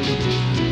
Música